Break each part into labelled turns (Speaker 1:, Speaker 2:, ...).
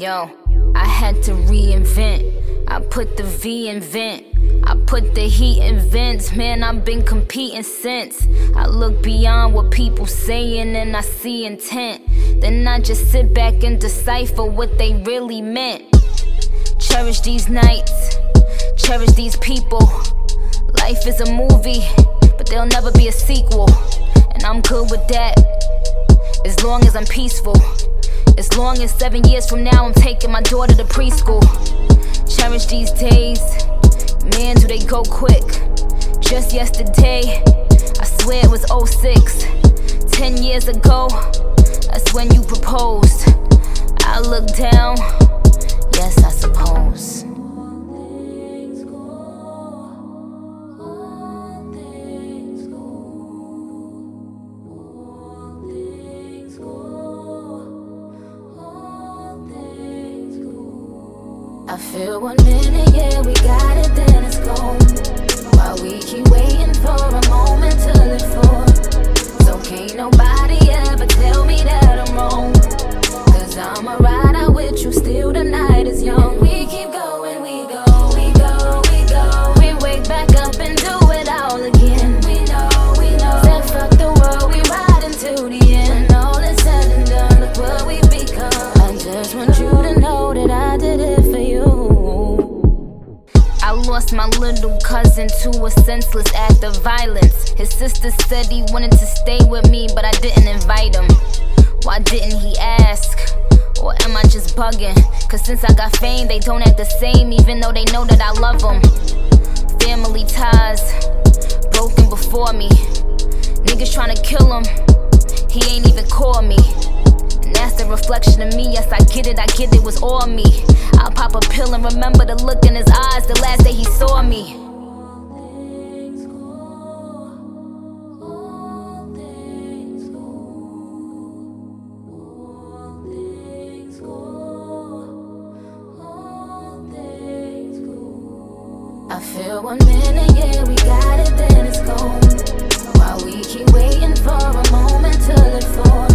Speaker 1: Yo, I had to reinvent. I put the V in vent. I put the heat in vents. Man, I've been competing since. I look beyond what people saying and I see intent. Then I just sit back and decipher what they really meant. Cherish these nights, cherish these people. Life is a movie, but there'll never be a sequel. And I'm good with that, as long as I'm peaceful. As long as seven years from now I'm taking my daughter to preschool. Cherish these days, man, do they go quick. Just yesterday, I swear it was 06. Ten years ago, that's when you proposed. I look down, yes, I suppose. I feel to a senseless act of violence. His sister said he wanted to stay with me, but I didn't invite him. Why didn't he ask? Or am I just bugging? Cause since I got fame, they don't act the same, even though they know that I love them. Family ties broken before me. Niggas tryna kill him, he ain't even call me. And that's the reflection of me. Yes, I get it, I get it was all me. I'll pop a pill and remember the look in his eyes the last day he saw me. Feel one minute, yeah, we got it, then it's gone. While we keep waiting for a moment to live for.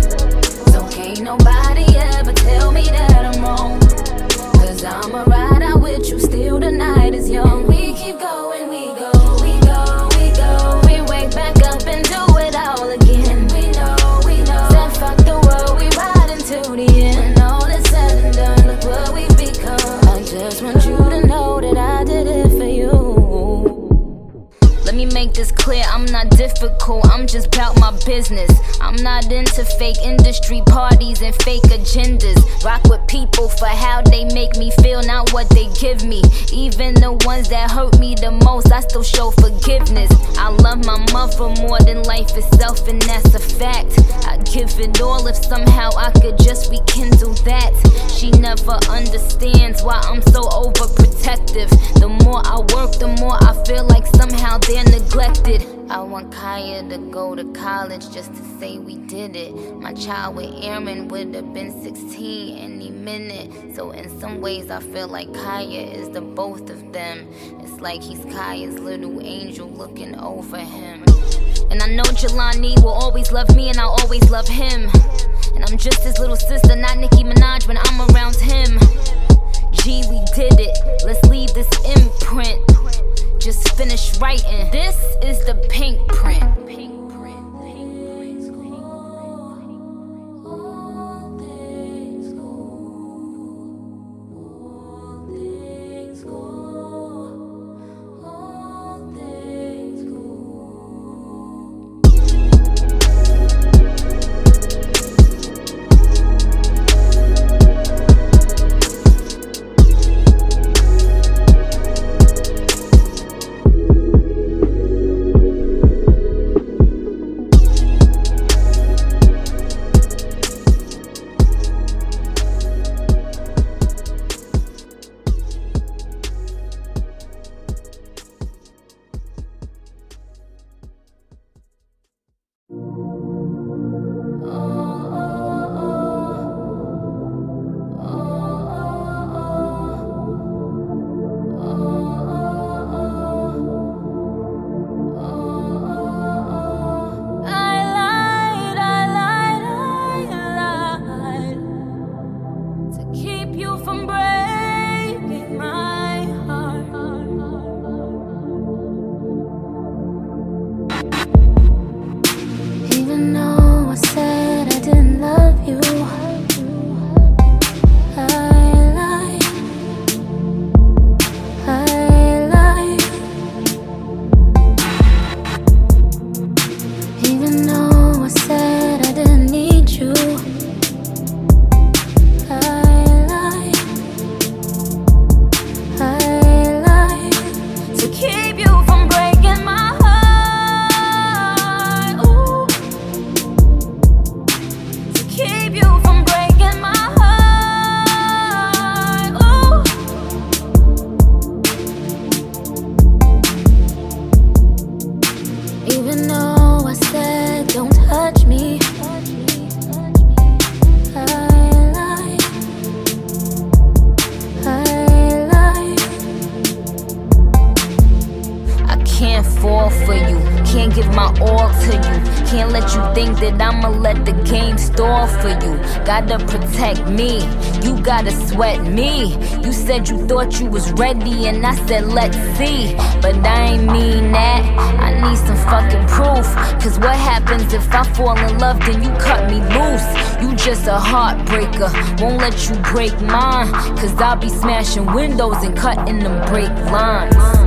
Speaker 1: So can't nobody ever tell me that I'm wrong. Cause I'ma ride out with you, still the night is young. We keep going, not difficult, I'm just about my business. I'm not into fake industry parties and fake agendas. Rock with people for how they make me feel, not what they give me. Even the ones that hurt me the most, I still show forgiveness. I love my mother more than life itself, and that's a fact. I'd give it all if somehow I could just rekindle that. She never understands why I'm so overprotective. The more I work, the more I feel like somehow they're neglected. I want Kaya to go to college just to say we did it. My child with Aaron would have been 16 any minute. So, in some ways, I feel like Kaya is the both of them. It's like he's Kaya's little angel looking over him. And I know Jelani will always love me, and I'll always love him. And I'm just his little sister, not Nicki Minaj when I'm around him. G, we did it. Let's leave this imprint. Just finished writing. This is the
Speaker 2: Pinkprint. I said, let's see. But I ain't mean that, I need some fucking proof. Cause what happens if I fall in love, then you cut me loose? You just a heartbreaker, won't let you break mine. Cause I'll be smashing windows and cutting them brake lines.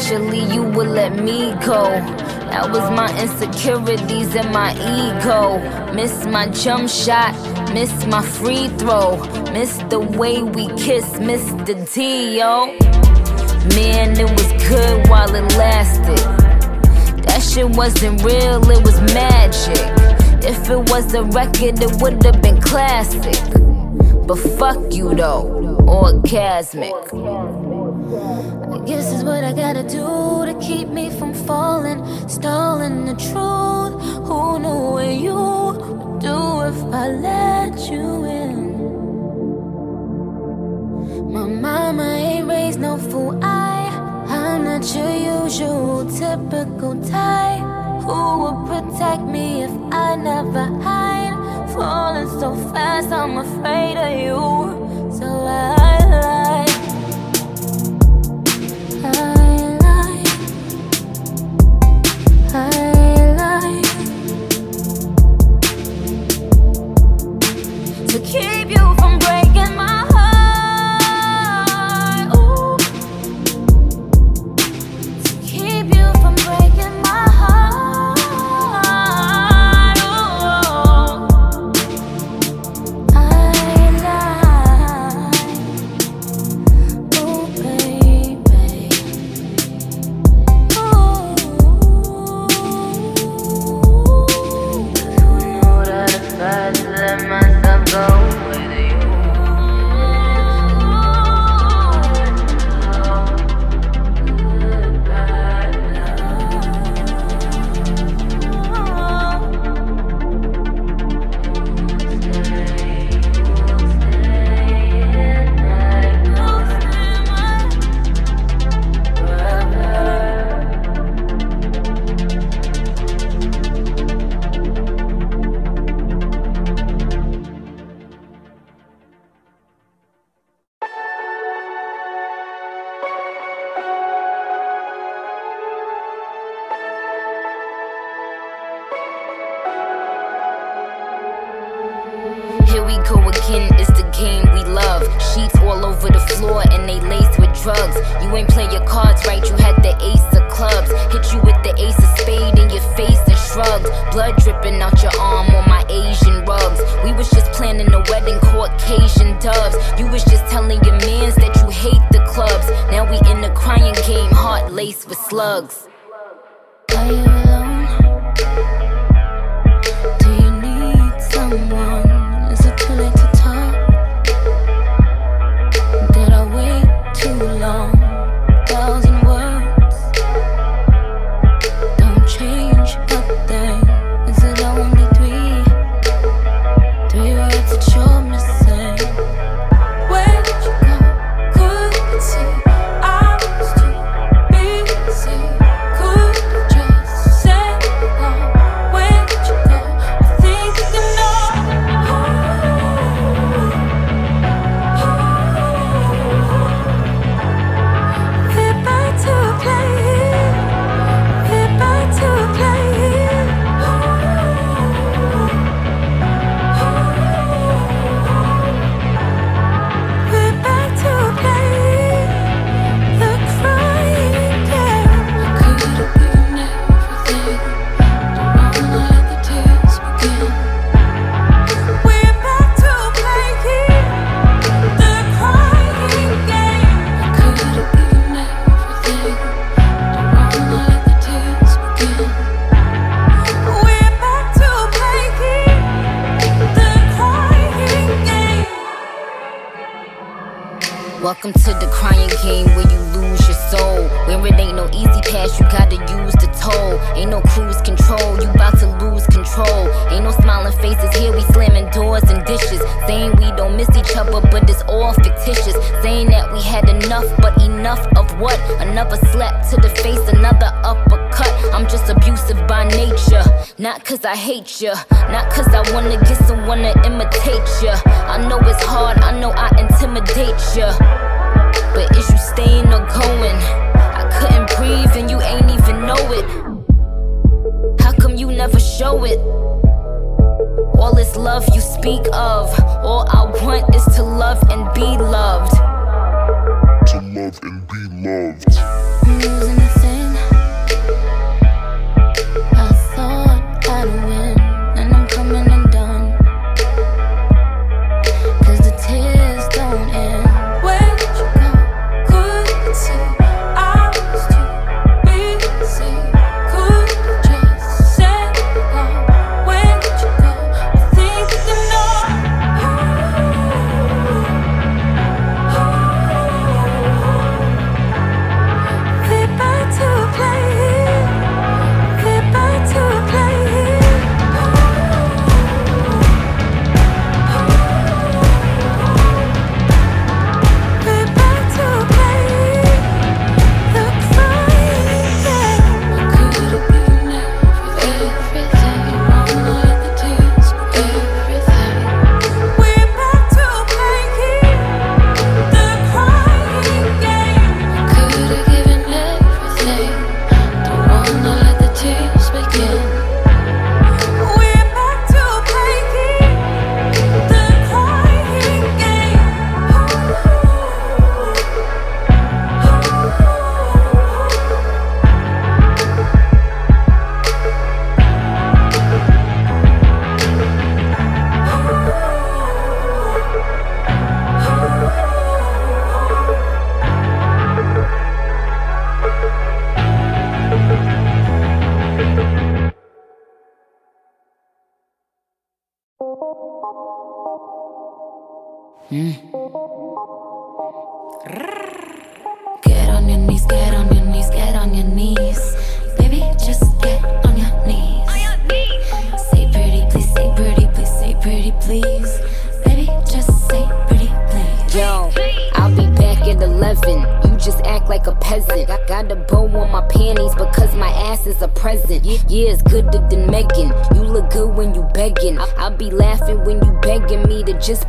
Speaker 2: Eventually you would let me go. That was my insecurities and my ego. Miss my jump shot, miss my free throw, miss the way we kiss, the D, yo. Man, it was good while it lasted. That shit wasn't real, it was magic. If it was a record, it would have been classic. But fuck you though, orgasmic. Guess is what I gotta do to keep me from falling, stalling the truth. Who knew what you would do if I let you in? My mama ain't raised no fool. I, I'm not your usual typical type. Who would protect me if I never hide? Falling so fast, I'm afraid of you. So I Mexico again is the game we love. Sheets all over the floor and they laced with drugs.
Speaker 1: You ain't play your cards right, you had the ace of clubs. Hit you with the ace of spade in your face and shrugged. Blood dripping out your arm on my Asian rugs. We was just planning a wedding, Caucasian doves. You was just telling your mans that you hate the clubs. Now we in the crying game, heart laced with slugs. love you speak of. All I want is to love and be loved.
Speaker 3: To love and be loved.
Speaker 1: Mm,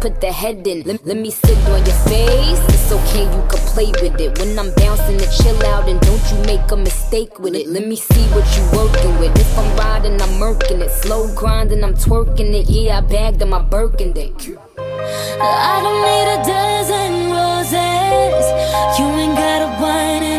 Speaker 1: put the head in. Let, let me sit on your face. It's okay, you can play with it. When I'm bouncing to chill out and don't you make a mistake with it. Let me see what you working with. If I'm riding, I'm murking it. Slow grinding, I'm twerking it. Yeah, I bagged on my Birkin dick. I don't need a dozen roses. You ain't
Speaker 2: gotta whine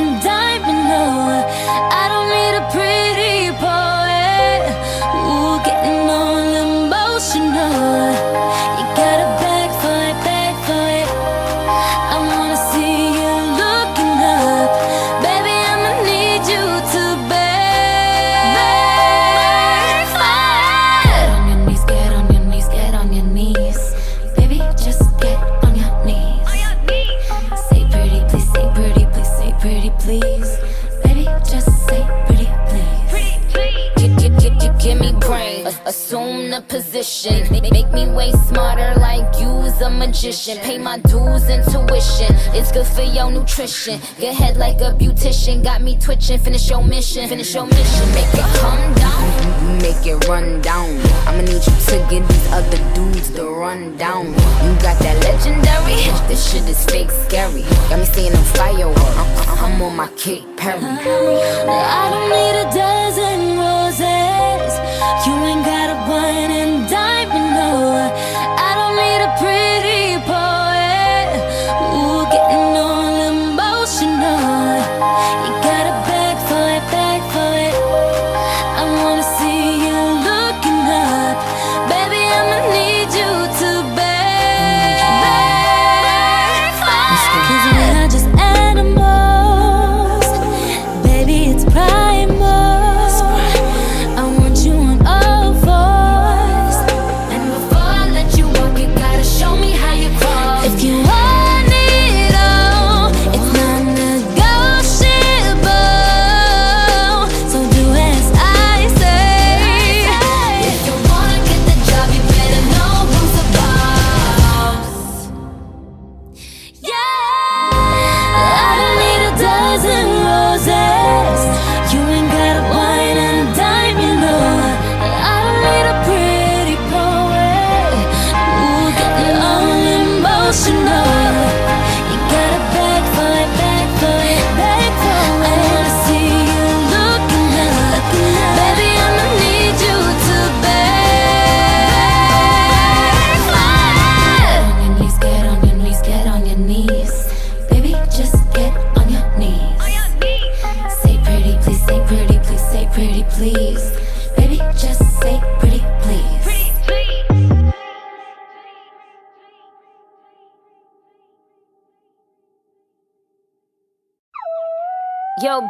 Speaker 2: position. Make me way smarter like you's a magician. Pay my dues and tuition. It's good for your nutrition. Get head like a beautician. Got me twitching. Finish your mission. Finish your mission. Make it come down.
Speaker 1: Make it run down. I'ma need you to get these other dudes to run down. You got that legendary. This shit is fake scary. Got me seeing on fireworks. Uh, uh, I'm on my Katy Perry.
Speaker 2: I don't need a dozen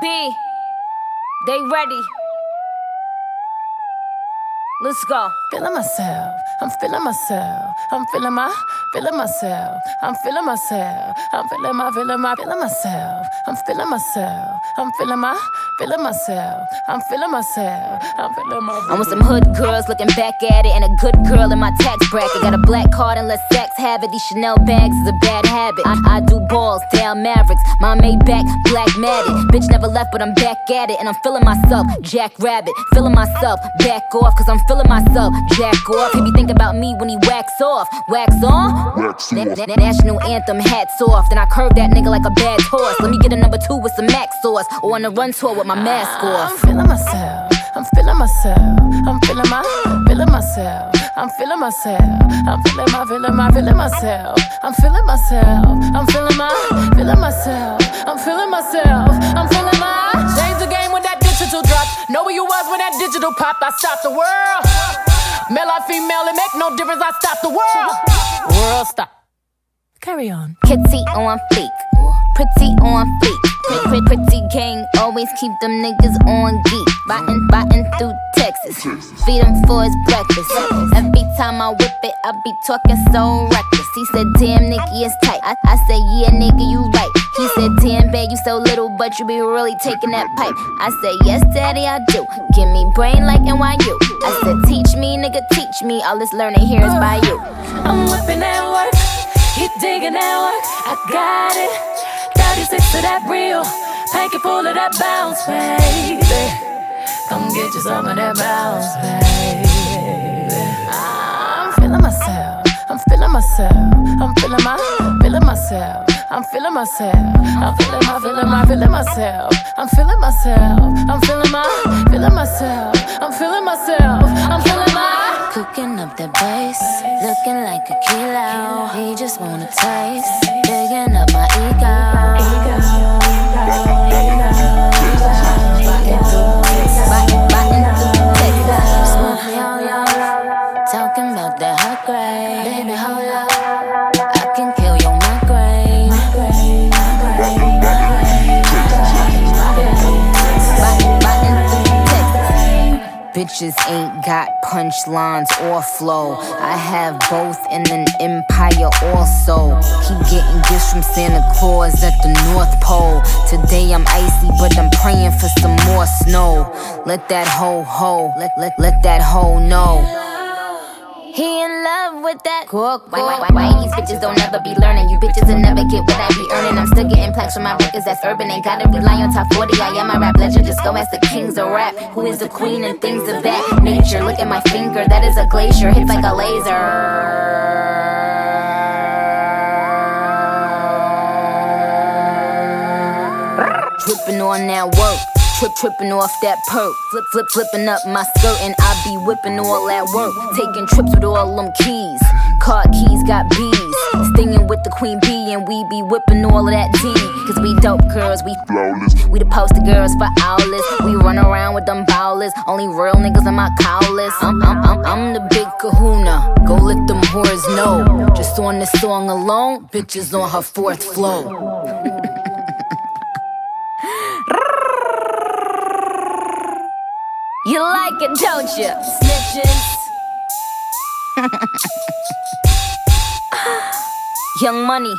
Speaker 2: B, they ready. Let's go.
Speaker 4: Feeling myself, I'm feeling myself, I'm feeling my, feeling myself, I'm feeling myself, I'm feeling my, feeling my, feeling myself, I'm feeling myself, I'm feeling my, feeling myself, I'm feeling myself, I'm feeling my.
Speaker 2: I'm with some hood girls looking back at it, and a good girl in my tax bracket. Got a black card and let sex have it. These Chanel bags is a bad habit. I, I do balls, down Mavericks. My Maybach, black matted. Bitch never left, but I'm back at it, and I'm feeling myself. Jack Rabbit, feeling myself. Back off, cause I'm feeling myself. Jack off. He be thinking about me when he wax off. Wax on?
Speaker 3: Wax off.
Speaker 2: na- national anthem, hats off. Then I curve that nigga like a bad horse. Let me get a number two with some Mac sauce, or on a run tour with my mask off.
Speaker 4: I'm feeling myself. I'm feeling myself. I'm feeling my, feeling myself. I'm feeling myself. I'm feeling my, feeling my, feeling myself. I'm feeling myself. I'm feeling my, feeling myself. I'm feeling myself. I'm feeling digital drop. Know where you was when that digital popped. I stopped the world. Male or female, it make no difference. I stopped the world. World stop. Carry on.
Speaker 2: Kitty on fleek, pretty on fleek. Pretty, pretty, gang, always keep them niggas on geek. Biting, biting through Texas. Feed him for his breakfast. Every time I whip it, I be talking so reckless. He said, Damn, Nicki, it's tight. I, I said, Yeah, nigga, you right. He said, Damn, babe, you so little, but you be really taking that pipe. I said, Yes, daddy, I do. Give me brain like NYU. I said, Teach me, nigga, teach me. All this learning here is by you.
Speaker 4: I'm whipping that work. He digging that work. I got it. 36 to that real. Panky full of that bounce, baby. Come get you some of that bounce, baby. I'm feeling myself. I'm feeling myself. I'm feeling my, feeling myself. I'm feeling myself. I'm feeling my, feeling my, feeling myself. I'm feeling myself. I'm feeling
Speaker 1: got punchlines or flow. I have both in an empire also. Keep getting gifts from Santa Claus at the North Pole. Today I'm icy, but I'm praying for some more snow. Let that ho ho, let, let, let that ho know. He in love with that cook. Why, why, why, why these bitches don't ever be learning? You bitches will never get what I be earning. I'm still getting plaques from my records that's urban. Ain't gotta rely on top 40. I am a rap legend. Just go ask the kings of rap. Who is the queen and things of that nature? Look at my finger, that is a glacier. Hits like a laser. Dripping on that work. Trip tripping off that perk. Flip flip flipping up my skirt and I be whipping all that work. Taking trips with all them keys. Car keys got bees. Stinging with the queen bee and we be whipping all of that tea. Cause we dope girls, we flawless. We the poster girls for owlets. We run around with them bowlers. Only real niggas in my cowless. I'm, I'm, I'm, I'm the big kahuna. Go let them whores know. Just on this song alone, bitches on her fourth floor. You like it, don't you? Snitches. Young Money.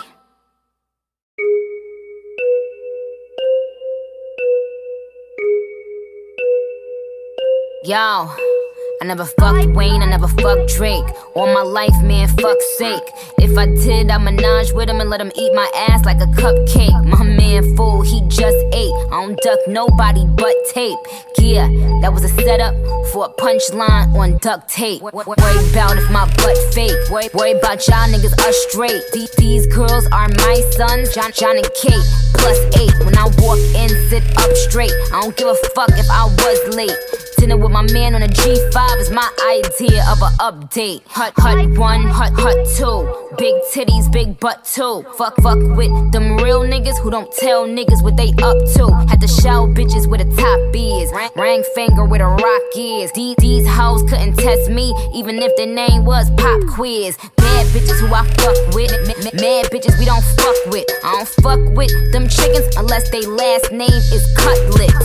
Speaker 1: Yo. I never fucked Wayne, I never fucked Drake. All my life, man, fuck sake. If I did, I menage with him and let him eat my ass like a cupcake. My man fool, he just ate. I don't duck nobody but tape. Yeah, that was a setup for a punchline on duct tape. Worry about if my butt fake. Worry about y'all niggas are straight. These girls are my sons, Jon, Jon and Kate. Plus eight. When I walk in, sit up straight. I don't give a fuck if I was late. Dinner with my man on a G5 is my idea of an update. Hut, hut one, hut, hut two. Big titties, big butt too. Fuck, fuck with them real niggas who don't tell niggas what they up to. Had to show bitches where the top is. Ring finger where the rock is. These, these hoes couldn't test me, even if their name was Pop Quiz. Bad bitches who I fuck with. Mad bitches we don't fuck with. I don't fuck with them chickens unless they last name is Cutlet.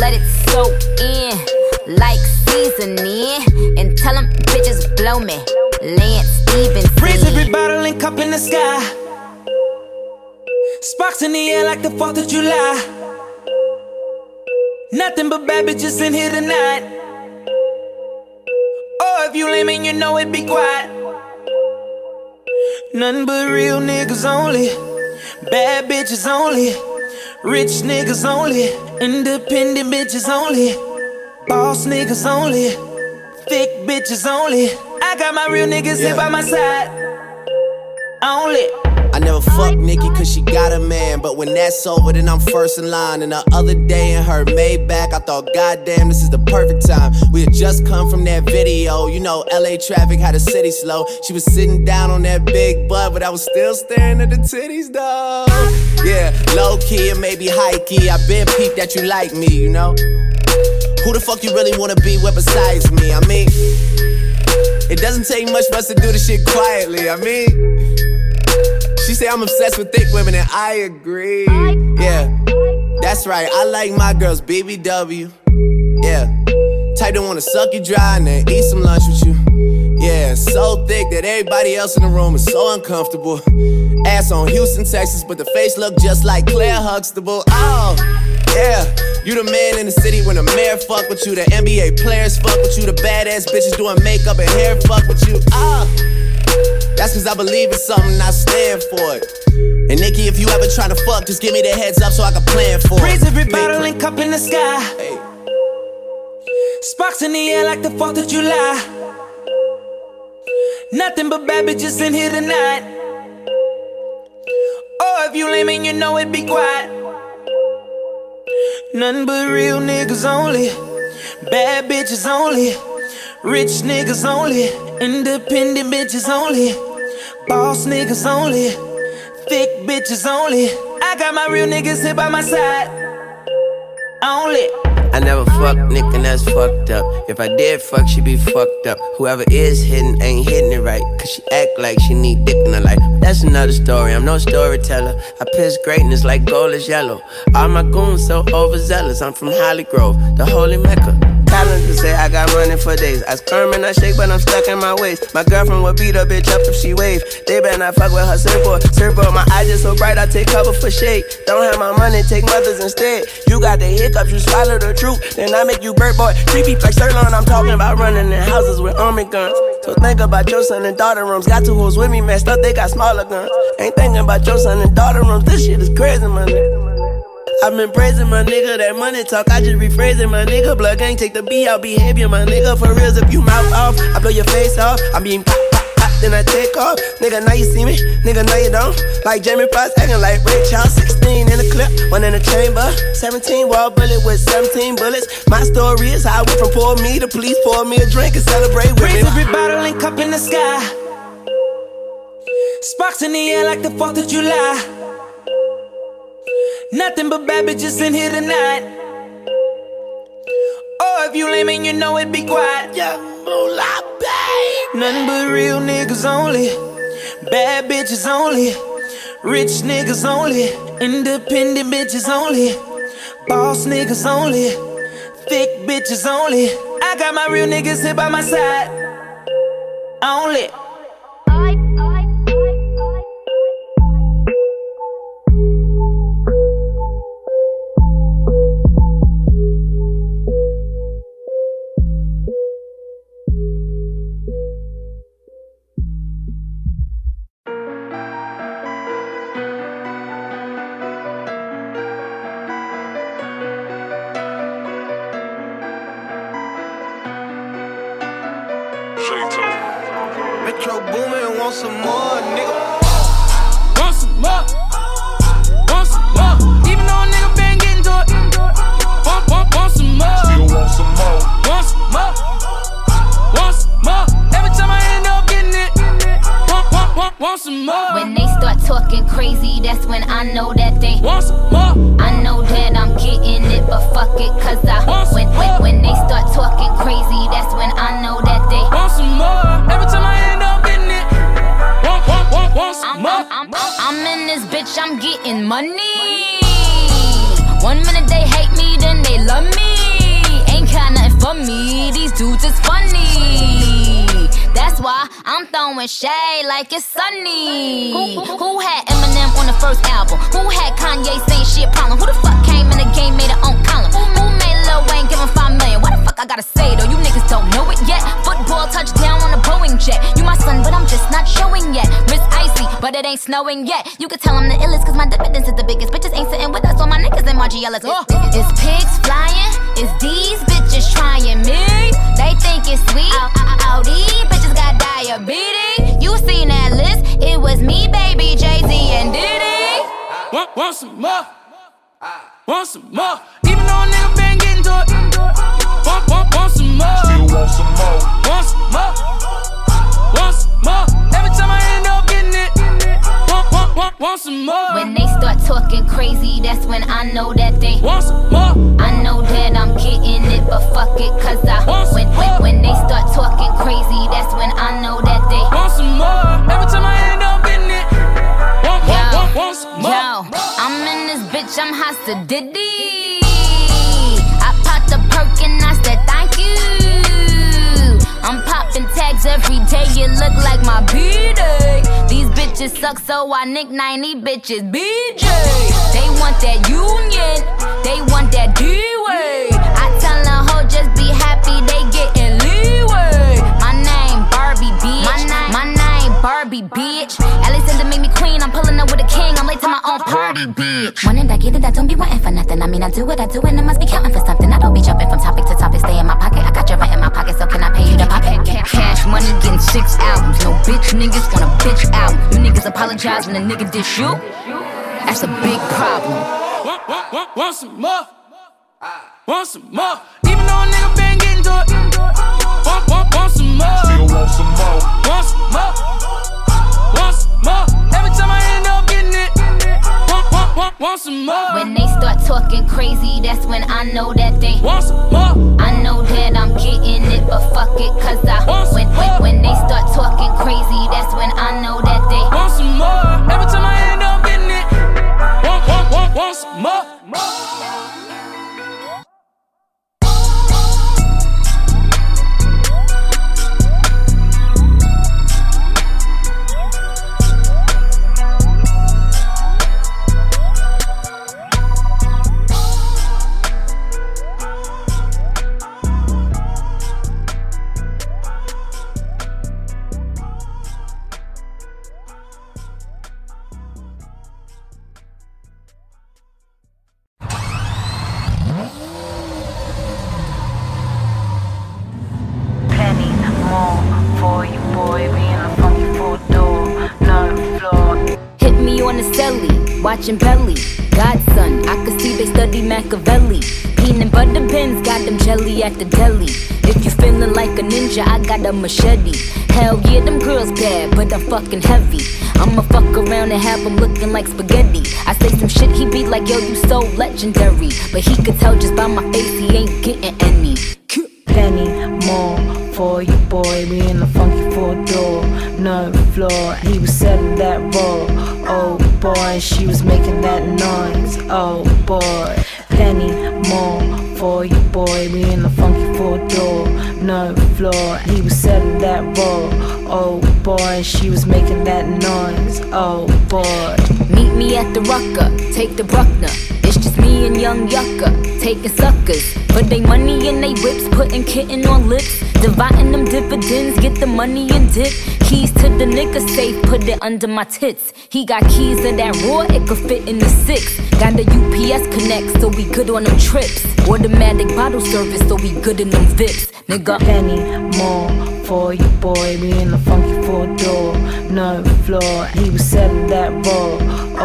Speaker 1: Let it soak in like seasoning. And tell them bitches blow me. Lance Stephenson.
Speaker 5: Freeze every bottle and cup in the sky. Sparks in the air like the 4th of July. Nothing but bad bitches in here tonight. Oh, if you lame and you know it, be quiet. Nothing but real niggas only. Bad bitches only. Rich niggas only. Independent bitches only. Boss niggas only. Thick bitches only. I got my real niggas yeah. here by my side. Only.
Speaker 6: I never fuck Nicki cause she got a man. But when that's over, then I'm first in line. And the other day in her Maybach, I thought, goddamn, this is the perfect time. We had just come from that video. You know, LA traffic had the city slow. She was sitting down on that big butt, but I was still staring at the titties, though. Yeah, low key and maybe high key. I been peeped that you like me, you know? Who the fuck you really wanna be with besides me? I mean, it doesn't take much for us to do the shit quietly. I mean, she say I'm obsessed with thick women, and I agree. Yeah, that's right. I like my girls BBW. Yeah, type that wanna suck you dry and then eat some lunch with you. Yeah, so thick that everybody else in the room is so uncomfortable. Ass on Houston, Texas, but the face look just like Claire Huxtable. Oh. Yeah, you the man in the city when the mayor fuck with you, the NBA players fuck with you, the badass bitches doing makeup and hair fuck with you. Ah, that's cause I believe in something, I stand for it. And Nicki, if you ever try to fuck, just give me the heads up so I can plan for it.
Speaker 5: Raise every bottle and cup in the sky. Hey. Sparks in the air like the 4th of July. Nothing but bad bitches in here tonight. Oh, if you lame and you know it, be quiet. Nothing but real niggas only. Bad bitches only. Rich niggas only. Independent bitches only. Boss niggas only. Thick bitches only. I got my real niggas here by my side. Only.
Speaker 7: I never fuck Nick and that's fucked up. If I did fuck, she'd be fucked up. Whoever is hitting ain't hitting it right. Cause she act like she need dick in her life. That's another story, I'm no storyteller. I piss greatness like gold is yellow. All my goons so overzealous, I'm from Hollygrove, the holy mecca. Calendar say I got running for days. I squirm and I shake, but I'm stuck in my ways. My girlfriend will beat a bitch up if she wave. They better not fuck with her surfboard. Surfboard, my eyes just so bright, I take cover for shade. Don't have my money, take mothers instead. You got the hiccups, you swallow the truth. Then I make you bird boy. Creepy like sirloin, I'm talking about running in houses with army guns. So think about your son and daughter rooms. Got two hoes with me, messed up, they got smaller guns. Ain't thinking about your son and daughter rooms. This shit is crazy, nigga. I've been praising my nigga, that money talk, I just rephrasing my nigga. Blood gang, take the B out behavior, my nigga. For reals, if you mouth off, I blow your face off. I'm being pop, pop, pop, then I take off. Nigga, now you see me, nigga, now you don't. Like Jamie Foxx, acting like Ray Charles. 16 in the clip, one in the chamber. 17 wall bullet with 17 bullets. My story is how I went from poor me to please pour me a drink and celebrate with
Speaker 5: Raise
Speaker 7: me.
Speaker 5: every bottle and cup in the sky. Sparks in the air like the 4th of July. Nothing but bad bitches in here tonight. Oh, if you lame and you know it, be quiet.
Speaker 7: Young moolah, babe.
Speaker 5: Nothing but real niggas only. Bad bitches only. Rich niggas only. Independent bitches only. Boss niggas only. Thick bitches only. I got my real niggas here by my side. Only. I
Speaker 1: know that they
Speaker 5: Want
Speaker 1: throwing shade like it's sunny. Who, who, who had Eminem on the first album? Who had Kanye saying shit problem? Who the fuck came in the game, made a own column? Who made Lil Wayne give him five million? What the fuck I gotta say though? You niggas don't know it yet. Football touchdown on a Boeing jet. You my son, but I'm just not showing yet. Miss Icy, but it ain't snowing yet. You could tell I'm the illest, cause my dividends is the biggest. Bitches ain't sitting with us, all my niggas and my GLs. Oh. Uh. Is pigs flying? Is these bitches trying me? They think it's sweet. All these bitches me, baby, Jay Z, and Diddy.
Speaker 5: Want, want some more? Want some more? Even though a nigga been getting to it. Want, want, want some more?
Speaker 8: Still want some more.
Speaker 5: Want some more? Want some more? Every time I end up getting it. Want, want, want, want some more?
Speaker 1: When they start talking crazy, that's when I know that they
Speaker 5: Want some more?
Speaker 1: I know that I'm getting it, but fuck it, cause I when, when, when they start talking crazy, that's when I know that they
Speaker 5: Want some more? Every time I end up getting it. Some more?
Speaker 1: Yo, I'm in this bitch, I'm to Diddy. I popped a perk and I said thank you. I'm popping tags every day, it look like my B-day. These bitches suck, so I nickname these bitches BJ. They want that union, they want that D-way. I tell a hoe just be happy they Barbie, bitch. Alexander made me queen, I'm pulling up with a king. I'm late to my own party, bitch. When did I get it? I don't be wanting for nothing. I mean, I do what I do, and I must be counting for something. I don't be jumping from topic to topic. Stay in my pocket. I got your rent in my pocket, so can I pay you to pop it? Cash money, getting six albums. No bitch niggas want a bitch album. You niggas apologize when a nigga dish you. That's a big problem.
Speaker 5: Want, want, want, want some more? Ah. Want some more? Even though a nigga been getting to it.
Speaker 1: That's when I know that they
Speaker 5: Want some more?
Speaker 1: Under my tits. He got keys to that raw, it could fit in the six. Got the UPS connect, so we good on them trips. Automatic bottle service, so we good in them vips. Nigga,
Speaker 9: penny more for you, boy. We in the funky four door, no floor. He was selling that raw.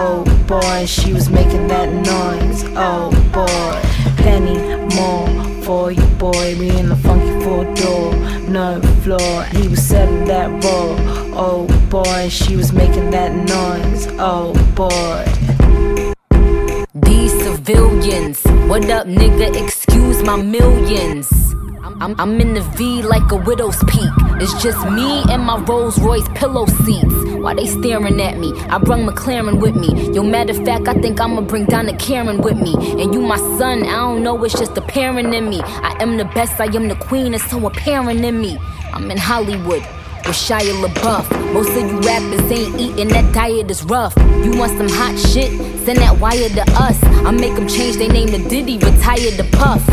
Speaker 9: Oh boy, she was making that noise. Oh boy, penny more for you, boy. We in the funky four door, no floor. He was setting that raw. Oh boy, she was making that noise. Oh boy.
Speaker 1: These civilians, what up, nigga? Excuse my millions. I'm, I'm in the V like a widow's peak. It's just me and my Rolls Royce pillow seats. Why they staring at me? I brung McLaren with me. Yo, matter of fact, I think I'ma bring Donna Karan with me. And you, my son, I don't know, it's just apparent in me. I am the best, I am the queen, it's so apparent in me. I'm in Hollywood with Shia LaBeouf. Most of you rappers ain't eating, that diet is rough. You want some hot shit? Send that wire to us. I make them change their name to Diddy, retire to Puff.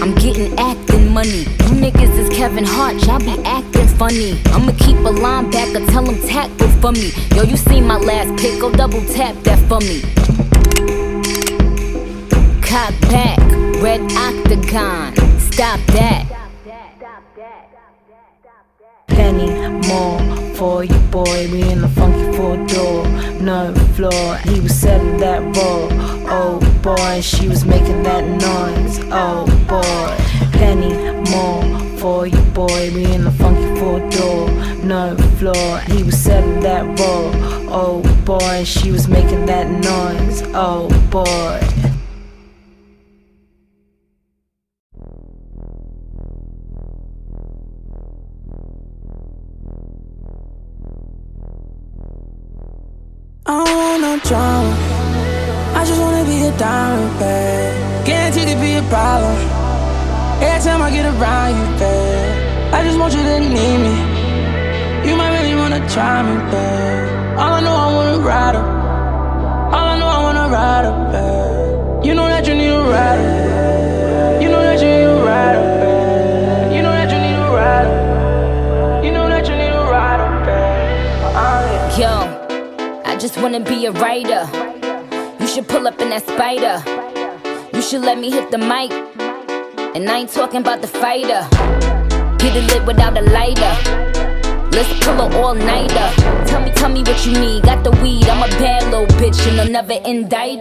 Speaker 1: I'm getting acting money. You niggas is Kevin Hart, y'all be acting funny. I'ma keep a linebacker, tell him tackle for me. Yo, you seen my last pick, go double tap that for me. Cock back, red octagon, stop that.
Speaker 9: Penny more for you, boy. We in the funky four door, no floor. He was selling that roll. Oh boy, she was making that noise. Oh boy, penny more for you, boy. We in the funky four door, no floor. He was selling that roll. Oh boy, she was making that noise. Oh boy.
Speaker 5: I no drama. I just wanna be a diamond, babe. Guaranteed to be a problem. Every time I get around you, babe. I just want you to need me. You might really wanna try me, babe. All I know, I wanna ride her. All I know, I wanna ride her, babe. You know that you need a rider.
Speaker 1: Just wanna be a writer. You should pull up in that spider. You should let me hit the mic. And I ain't talking about the fighter. Get it lit without a lighter. Let's pull a all nighter. Tell me, tell me what you need. Got the weed, I'm a bad little bitch and I'll never indict.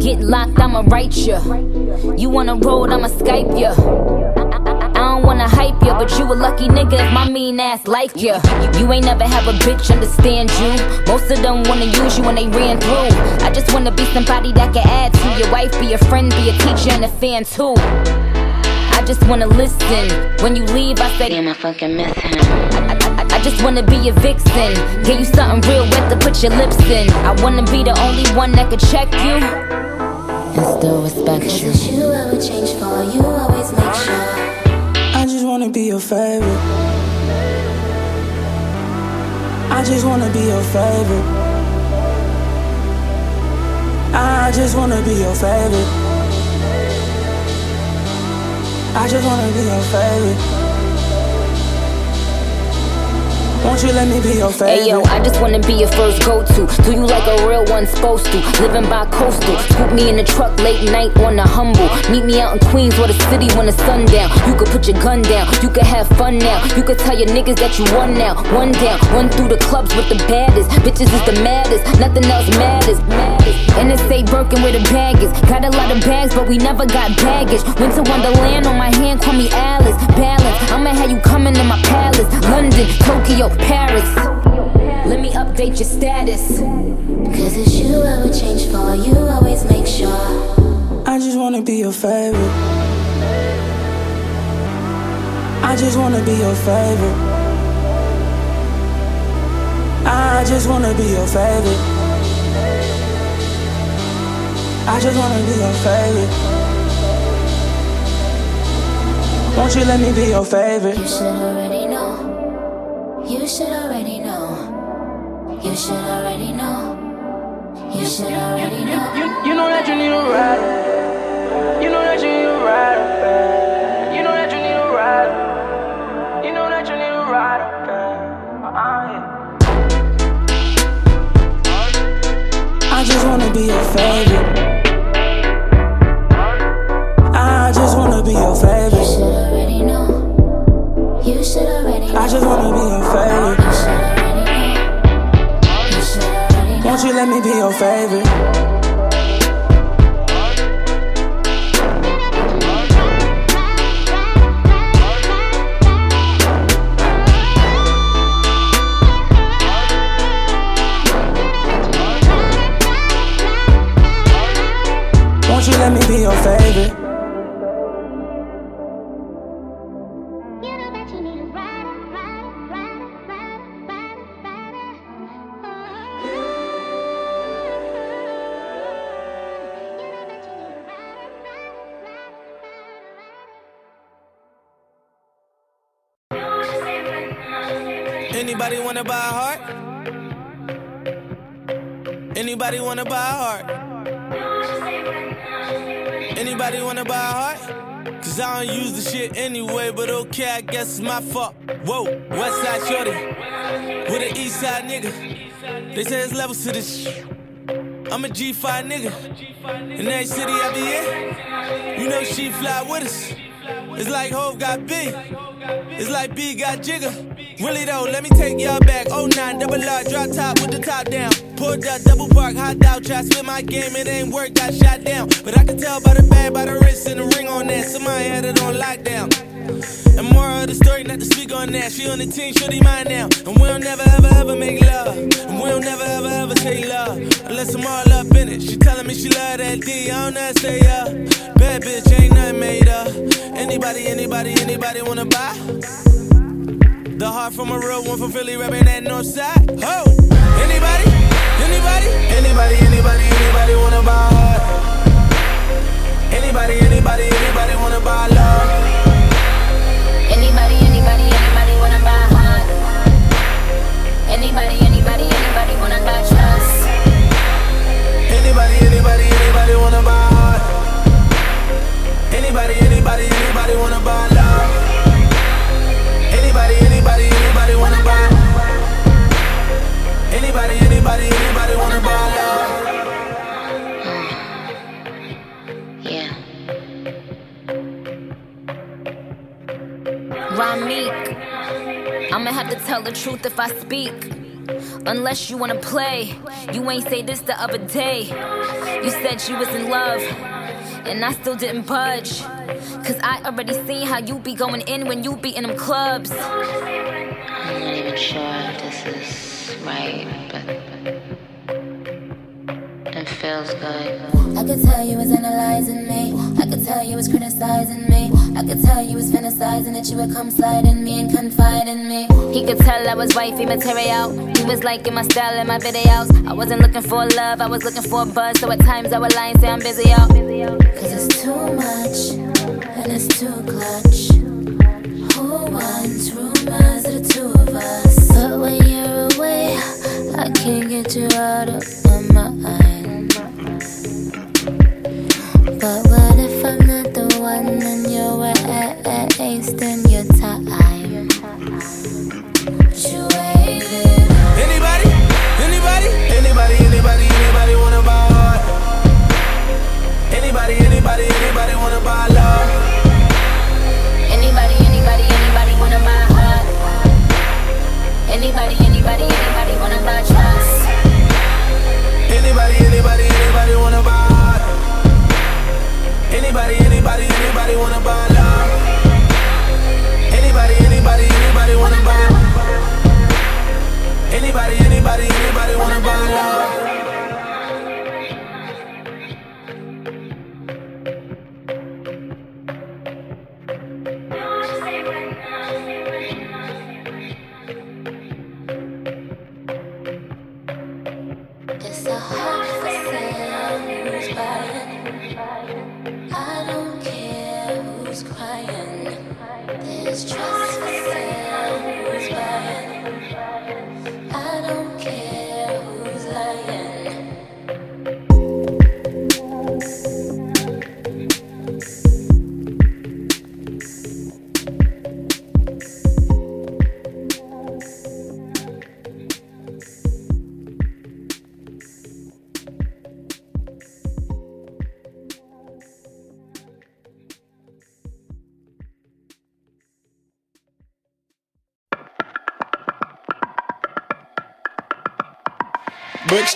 Speaker 1: Get locked, I'ma write ya. You wanna roll, I'ma Skype ya. I don't wanna hype ya, but you a lucky nigga if my mean ass like ya. You ain't never have a bitch understand you. Most of them wanna use you when they ran through. I just wanna be somebody that can add to your wife, be a friend, be a teacher, and a fan too. I just wanna listen. When you leave, I say, Damn, I fucking miss him. I, I, I just wanna be a vixen. Give you something real wet to put your lips in. I wanna be the only one that could check you and still respect you.
Speaker 10: It's you I would change for you, always make sure.
Speaker 5: Wanna be your favorite. I just wanna be your favorite. I just wanna be your favorite. I just wanna be your favorite.
Speaker 11: Won't you let me be your favorite?
Speaker 1: Hey yo, I just wanna be your first go-to. Do you like a real one supposed to? Living by coastal. Scoop me in the truck late night on the humble. Meet me out in Queens or the city when the sun down. You could put your gun down. You could have fun now. You could tell your niggas that you won now. One down. Run through the clubs with the baddest. Bitches is the maddest. Nothing else matters. And it say Birkin where the bag is. Got a lot of bags, but we never got baggage. Went to Wonderland on my hand, call me Alice. Balance. I'ma have you coming to my palace. London, Tokyo, Paris. Let me update your status.
Speaker 2: Cause it's you I would change for, you always make sure.
Speaker 11: I just wanna be your favorite. I just wanna be your favorite. I just wanna be your favorite. I just wanna be your favorite. Won't you let me be your favorite?
Speaker 2: You should already know. You should already know. You should already know. You should already know.
Speaker 11: You, you know that you need a ride. You know that you need a ride. You know that you need a ride. You know that you need a ride. I just wanna be your favorite. Wanna be your
Speaker 2: You should already know. You should already know.
Speaker 11: I just wanna be your favorite.
Speaker 2: You should already know. You should already know.
Speaker 11: Won't you let me be your favorite? Anybody wanna buy a heart? Anybody wanna buy a heart? Cause I don't use the shit anyway, but okay, I guess it's my fault. Whoa, West Side Shorty, with an East Side nigga. They say there's levels to this shit. I'm a G5 nigga. In every city I be in, you know she fly with us. It's like Hove got B. It's like B got Jigga. Really though, let me take y'all back. 09 double R, drop top with the top down. Pulled up, double park, hot out, try spit my game, it ain't work, got shot down. But I can tell by the bag, by the wrist and the ring on that. Somebody had it on lockdown. And more of the story, not to speak on that. She on the team, shorty mine now. And we don't never ever ever make love. And we don't never ever ever say love. Unless I'm all up in it. She telling me she love that D, I don't know say yeah. Bad bitch, ain't nothing made up. Anybody, anybody, anybody wanna buy? The heart from a real one from Philly, rapping that north side. Ho! Anybody? Anybody? Anybody, anybody, anybody wanna buy? Anybody, anybody, anybody wanna buy love?
Speaker 2: Anybody, anybody, anybody wanna buy trust?
Speaker 11: Anybody, anybody, anybody wanna buy heart? Anybody, anybody, anybody wanna buy love? Anybody, anybody, anybody wanna buy? Anybody, anybody, anybody wanna buy love?
Speaker 2: Yeah.
Speaker 1: Ramique, I'ma have to tell the truth if I speak. Unless you wanna play, you ain't say this the other day. You said you was in love, and I still didn't budge. Cause I already seen how you be going in when you be in them clubs.
Speaker 2: I'm not even sure if this is right, but it feels good. I could tell you was analyzing me. I could tell you was criticizing me. I could tell you was fantasizing that you would come slide in me and confide in me.
Speaker 1: He could tell I was wifey material. Was liking my style and my videos. I wasn't looking for love, I was looking for a buzz. So at times I would lie and say I'm busy, yo.
Speaker 2: Cause it's too much and it's too clutch. Who wants rumors of the two of us? But when you're away, I can't get you out of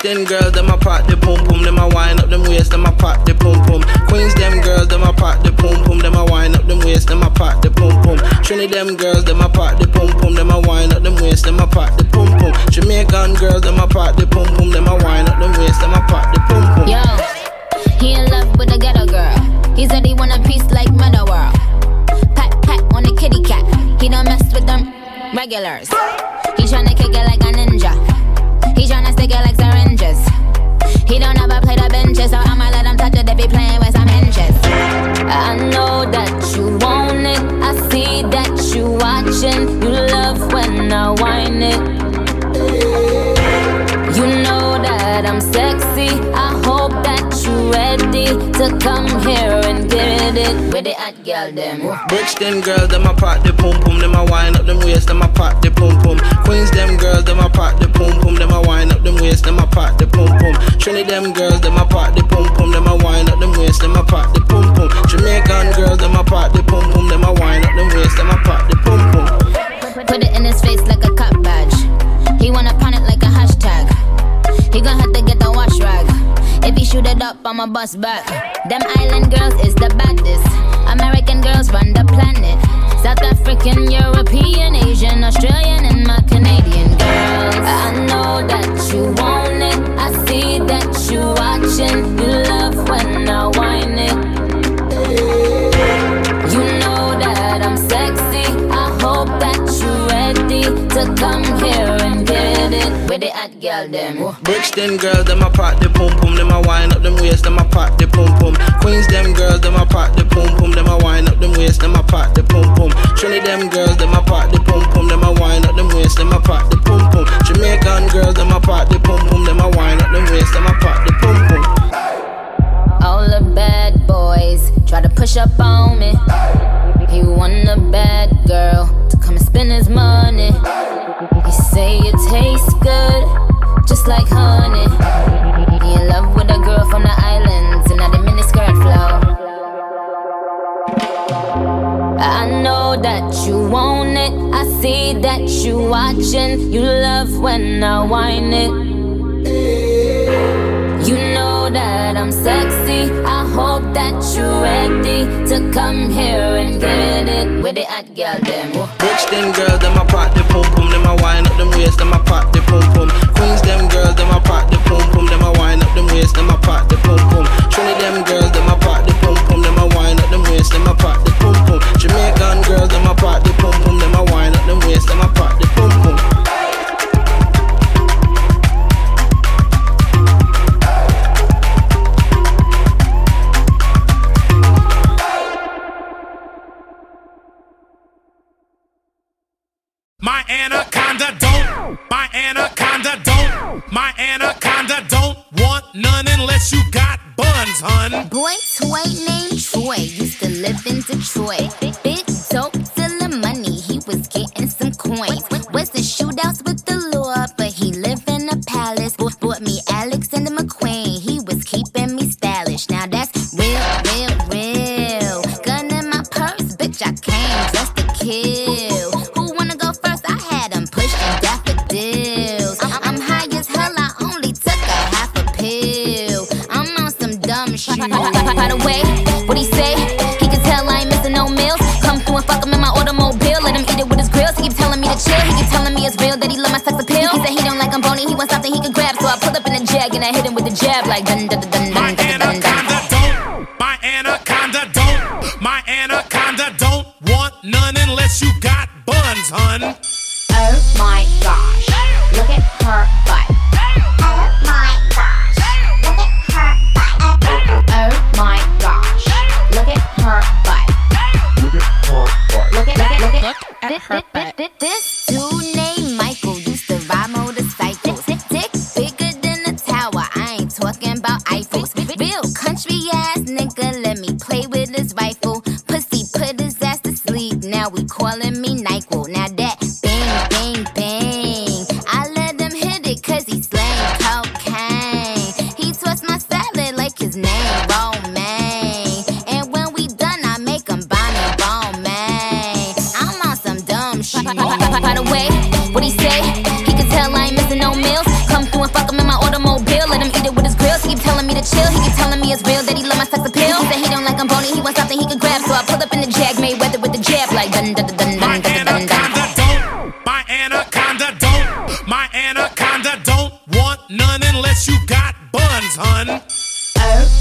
Speaker 12: Brixton girls, them a pop the pum pum, them a wind up them waist, them a pop the pum pum. Queens, them girls, them a pop the pum pum, them a wind up them waist, them a pop the pum pum. Trinity, them girls, them a pop the pum pum, them them them. Girls, them a pop the pum pum, them a wind up them waist, them a pop the pum pum. Queens, them girls, them a pop the pum pum, them a wind up them waist, them a pop the pum pum. Trinity, them girls, them a pop the pum pum, them a wind up them waist, them a pop the pum pum. Jamaican girls, them a pop the pum pum, them a wind up them waist, them a pop the pum pum.
Speaker 1: Put it in his face like a cop badge. He wanna pun it like a hashtag. He gon' have to get the wash rag. If he shoot it up, I'ma bust back. Them island girls is the baddest. The hot girl them.
Speaker 12: Brixton girls, them a pop the pum pum, them a wind up them waist, them a pop the pum pum. Queens, them girls, them a pop the pum pum, them a wind up them waist, them a pop the pum pum. Trinity, them girls, them a pop the pum pum, them a wind up them waist, them a pop the pum pum. Jamaican girls, them a pop the pum pum, them a wind up them waist, them a pop the pum pum.
Speaker 1: All the bad boys try to push up on me. He want a bad girl to come and spend his money. He say it tastes good, just like honey. In love with a girl from the islands and now the miniskirt flow. I know that you want it. I see that you watching. You love when I whine it. You know that I'm sexy. I hope that you're ready to come here and get it with the hot girl them.
Speaker 12: Brixton girls, them a pop the pum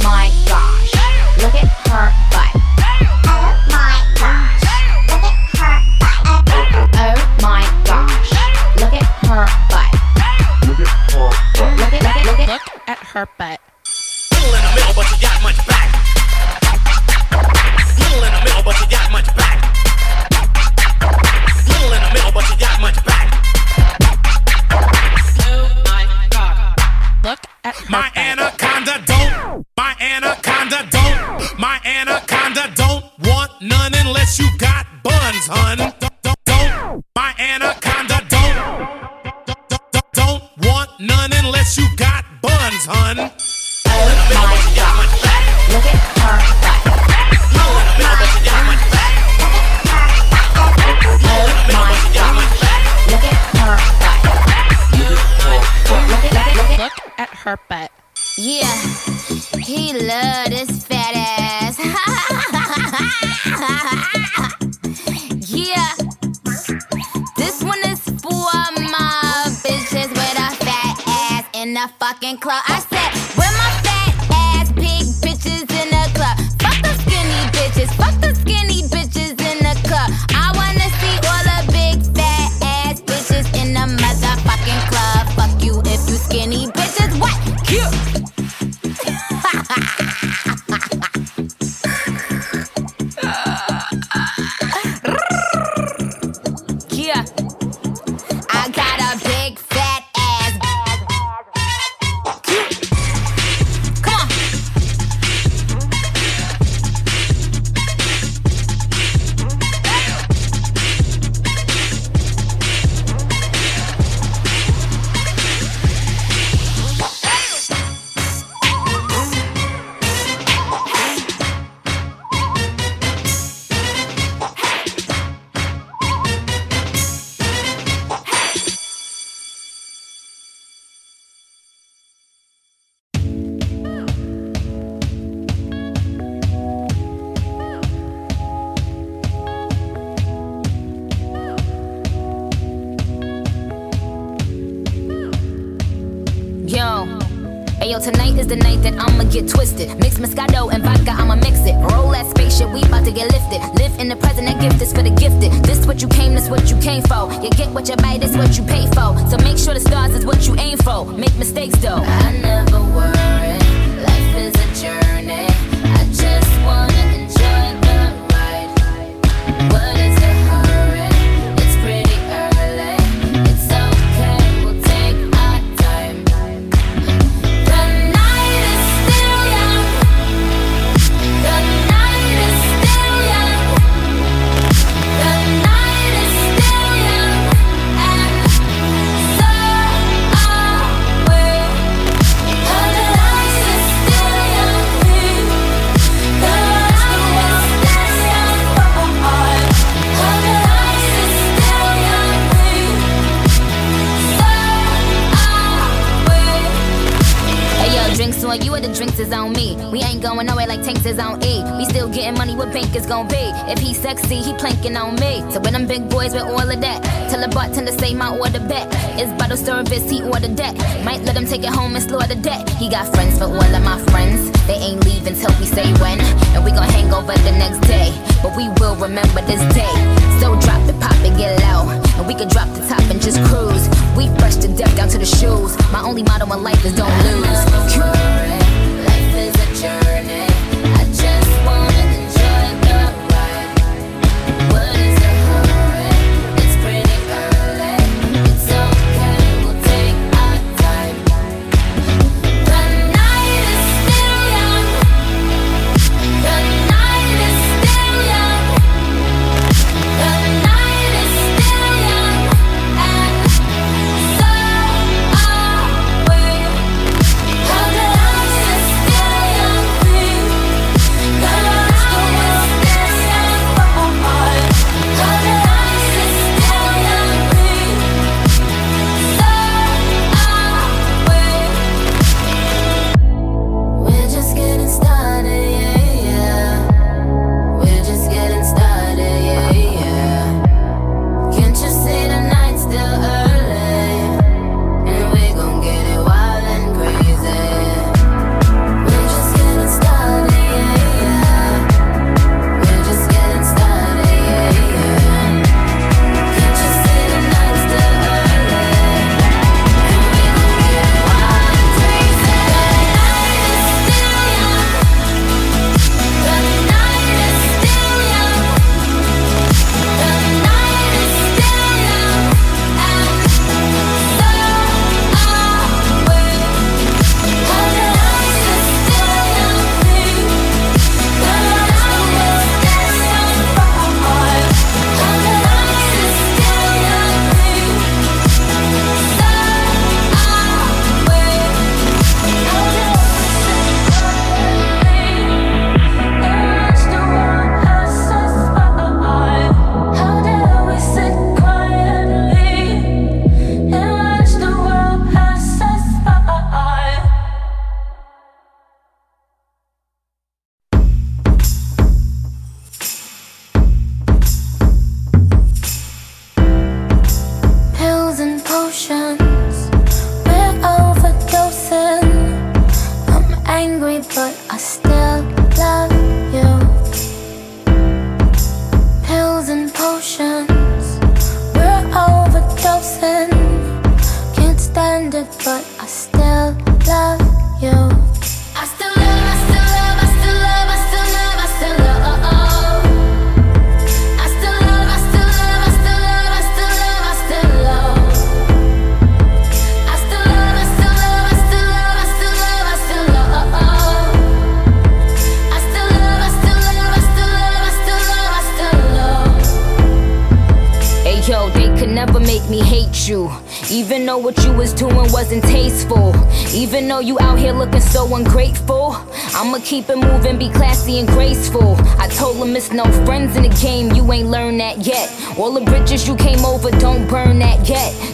Speaker 13: my
Speaker 14: gosh. Look at her butt. Oh my gosh. Look at her butt. Oh my gosh. Look at her butt. Look at her butt. Look at look at look at Look at her butt.
Speaker 1: Tonight is the night that I'ma get twisted. Mix Moscato and vodka, I'ma mix it. Roll that spaceship, we about to get lifted. Live in the present, that gift is for the gifted. This what you came, this what you came for. You get what you buy, this what you pay for. So make sure the stars is what you aim for. Make mistakes though. I never worry. Life is a journey. I just wanna enjoy the ride. What is on me. We ain't going nowhere like tanks is on E. We still getting money, what bank is gon' be? If he sexy, he planking on me. So when them big boys with all of that, tell the bartender say my order bet. It's bottle service, he ordered that. Might let him take it home and slaughter that. He got friends for all of my friends. They ain't leaving till we say when. And we gon' hang over the next day. But we will remember this day. So drop the pop and get low. And we can drop the top and just cruise. We fresh to death down to the shoes. My only motto in life is don't lose journey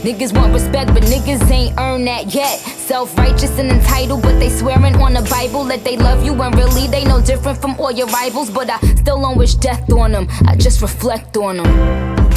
Speaker 1: Niggas want respect, but niggas ain't earned that yet. Self righteous and entitled, but they swearing on the Bible that they love you when really they no different from all your rivals. But I still don't wish death on them, I just reflect on them.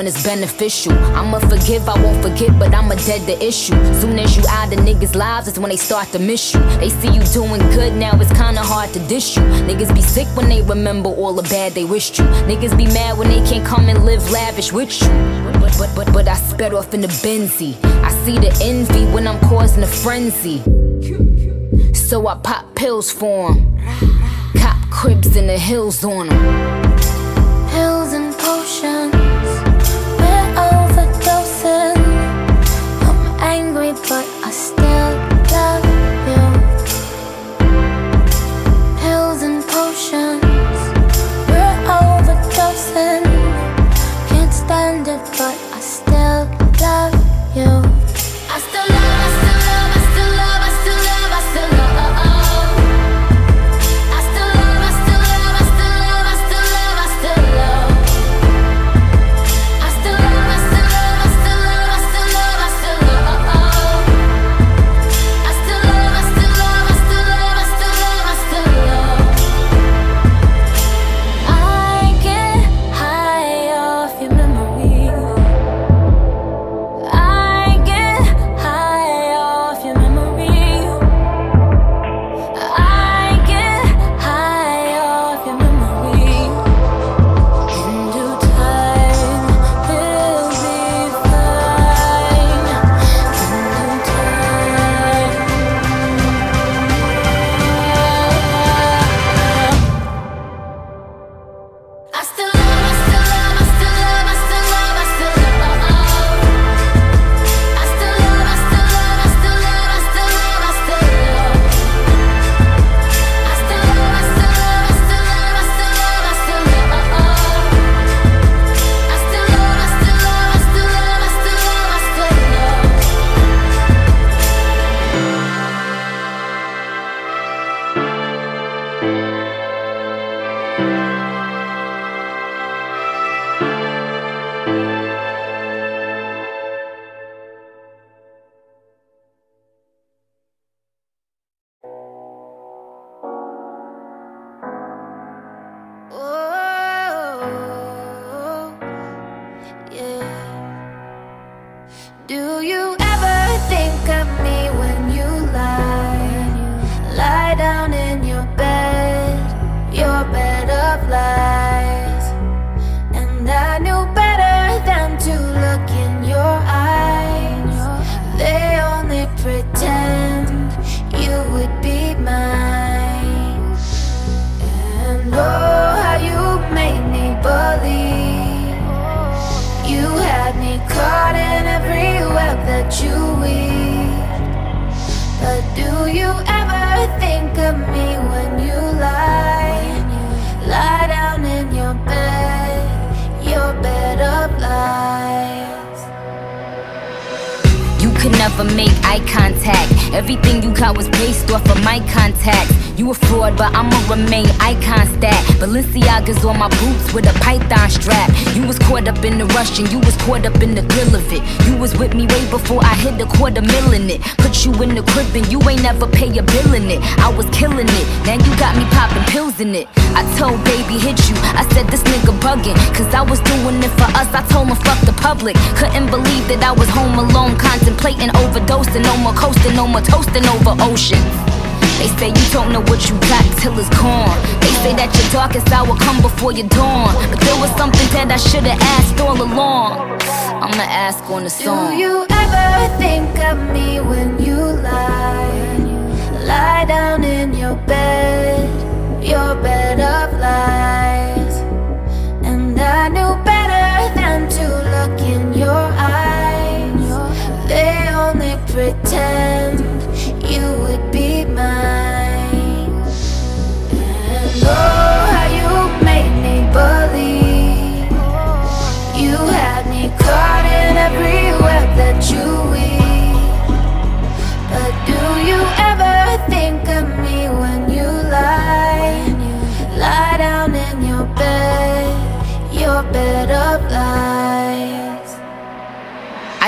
Speaker 1: when it's beneficial. I'ma forgive, I won't forget, but I'ma dead the issue. Soon as you out the niggas' lives, it's when they start to miss you. They see you doing good now, it's kinda hard to dish you. Niggas be sick when they remember all the bad they wished you. Niggas be mad when they can't come and live lavish with you. But, but, but, but I sped off in the Benzie. I see the envy when I'm causing a frenzy. So I pop pills for 'em. Cop cribs in the hills on 'em.
Speaker 2: Pills and potions. Pretend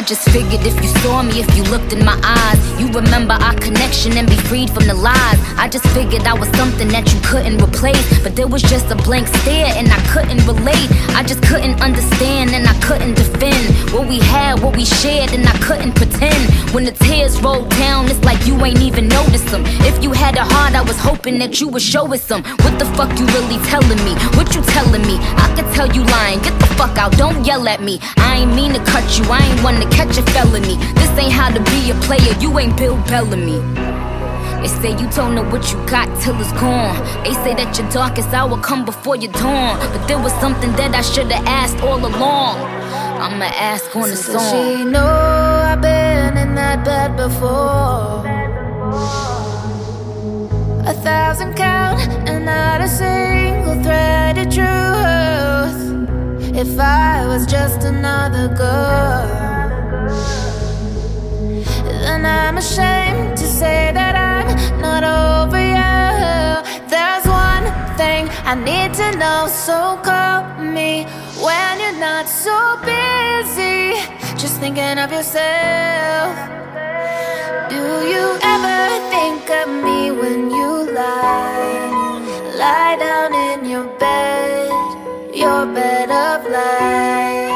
Speaker 1: I just figured if you saw me, if you looked in my eyes, you remember our connection and be freed from the lies. I just figured I was something that you couldn't replace, but there was just a blank stare and I couldn't relate. I just couldn't understand and I couldn't defend what we had, what we shared, and I couldn't pretend. When the tears rolled down, it's like you ain't even noticed them. If you had a heart, I was hoping that you would show us some. What the fuck you really telling me? What you telling me? I could tell you lying. Get the fuck out, don't yell at me. I ain't mean to cut you, I ain't one to catch a felony. This ain't how to be a player, you ain't Bill Bellamy. They say you don't know what you got till it's gone. They say that your darkest hour come before your dawn. But there was something that I should've asked all along. I'ma ask on the
Speaker 2: Does
Speaker 1: song.
Speaker 2: she know I've been in that bed before? A thousand count and not a single thread of truth. If I was just another girl, then I'm ashamed to say that I'm not over you. There's one thing I need to know, so call me when you're not so busy, just thinking of yourself. Do you ever think of me when you lie? Lie down in your bed, your bed of lies.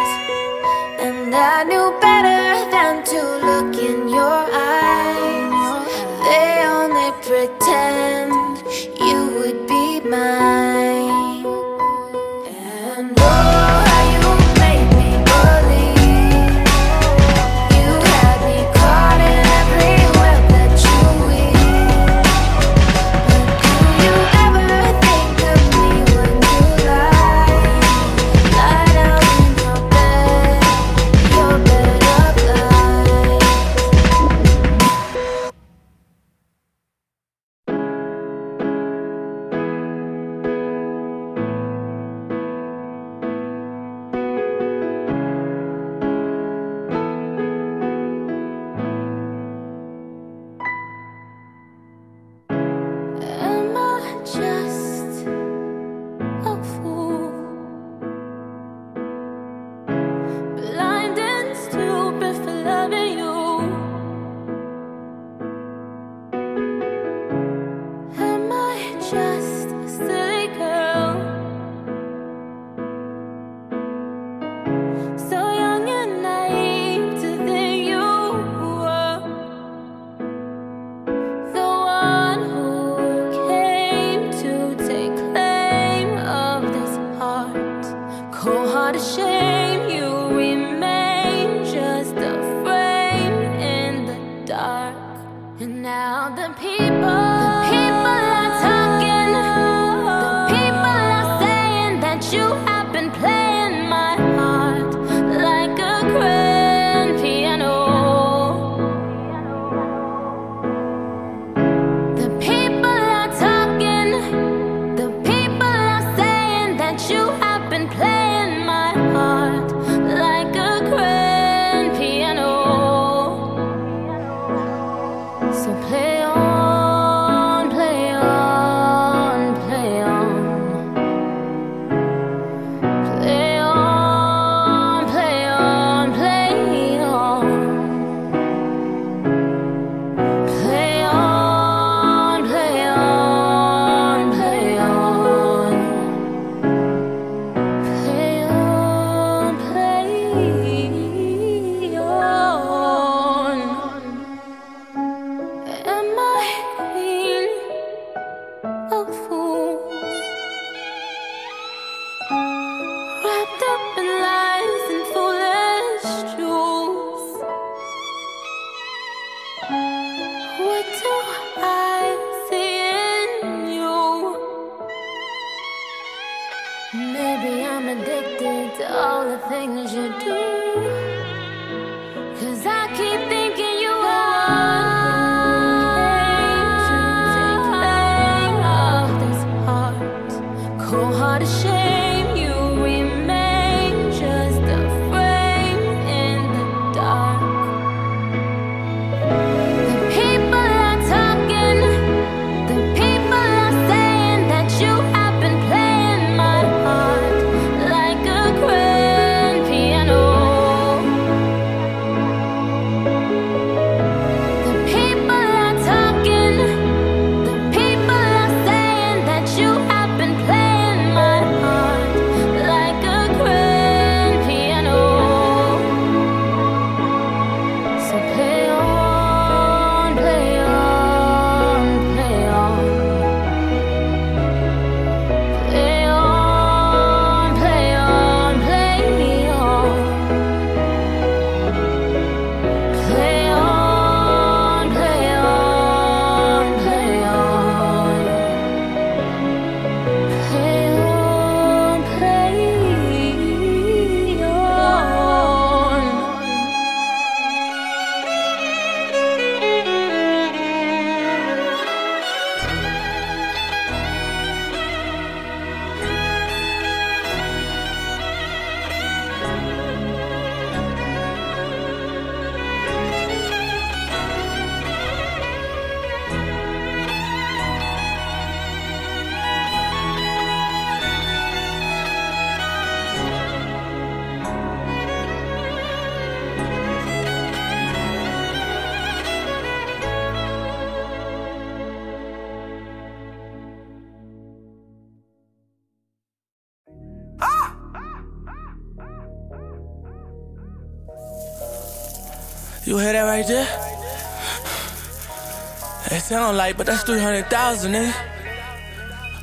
Speaker 2: Like,
Speaker 11: but that's 300,000, nigga. Eh?